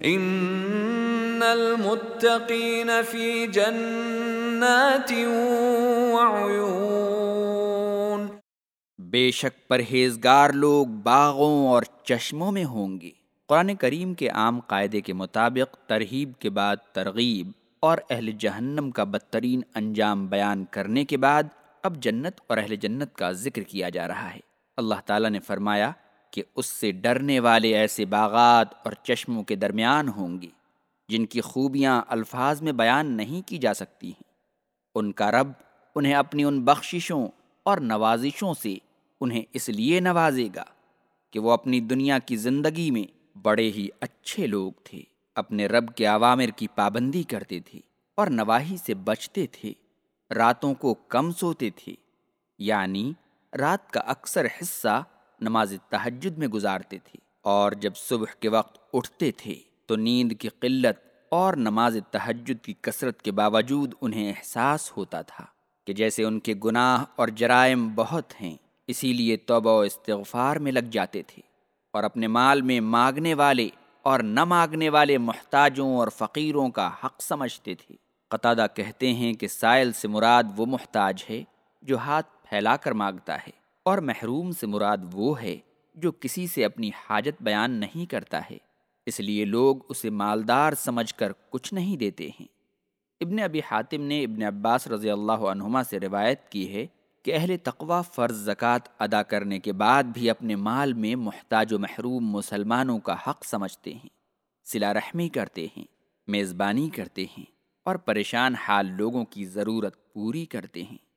ان المتقین فی جنات وعیون بے شک پرہیزگار لوگ باغوں اور چشموں میں ہوں گے۔ قرآن کریم کے عام قاعدے کے مطابق ترہیب کے بعد ترغیب اور اہل جہنم کا بدترین انجام بیان کرنے کے بعد اب جنت اور اہل جنت کا ذکر کیا جا رہا ہے۔ اللہ تعالیٰ نے فرمایا کہ اس سے ڈرنے والے ایسے باغات اور چشموں کے درمیان ہوں گی جن کی خوبیاں الفاظ میں بیان نہیں کی جا سکتی ہیں۔ ان کا رب انہیں اپنی ان بخششوں اور نوازشوں سے انہیں اس لیے نوازے گا کہ وہ اپنی دنیا کی زندگی میں بڑے ہی اچھے لوگ تھے، اپنے رب کے عوامر کی پابندی کرتے تھے اور نواحی سے بچتے تھے، راتوں کو کم سوتے تھے یعنی رات کا اکثر حصہ نماز تہجد میں گزارتے تھے اور جب صبح کے وقت اٹھتے تھے تو نیند کی قلت اور نماز تہجد کی کثرت کے باوجود انہیں احساس ہوتا تھا کہ جیسے ان کے گناہ اور جرائم بہت ہیں، اسی لیے توبہ و استغفار میں لگ جاتے تھے اور اپنے مال میں مانگنے والے اور نہ مانگنے والے محتاجوں اور فقیروں کا حق سمجھتے تھے۔ قطادہ کہتے ہیں کہ سائل سے مراد وہ محتاج ہے جو ہاتھ پھیلا کر مانگتا ہے۔ اور محروم سے مراد وہ ہے جو کسی سے اپنی حاجت بیان نہیں کرتا ہے۔ اس لیے لوگ اسے مالدار سمجھ کر کچھ نہیں دیتے ہیں۔ ابن ابی حاتم نے ابن عباس رضی اللہ عنہما سے روایت کی ہے کہ اہل تقوا فرض زکوٰۃ ادا کرنے کے بعد بھی اپنے مال میں محتاج و محروم مسلمانوں کا حق سمجھتے ہیں سلا رحمی کرتے ہیں، میزبانی کرتے ہیں اور پریشان حال لوگوں کی ضرورت پوری کرتے ہیں۔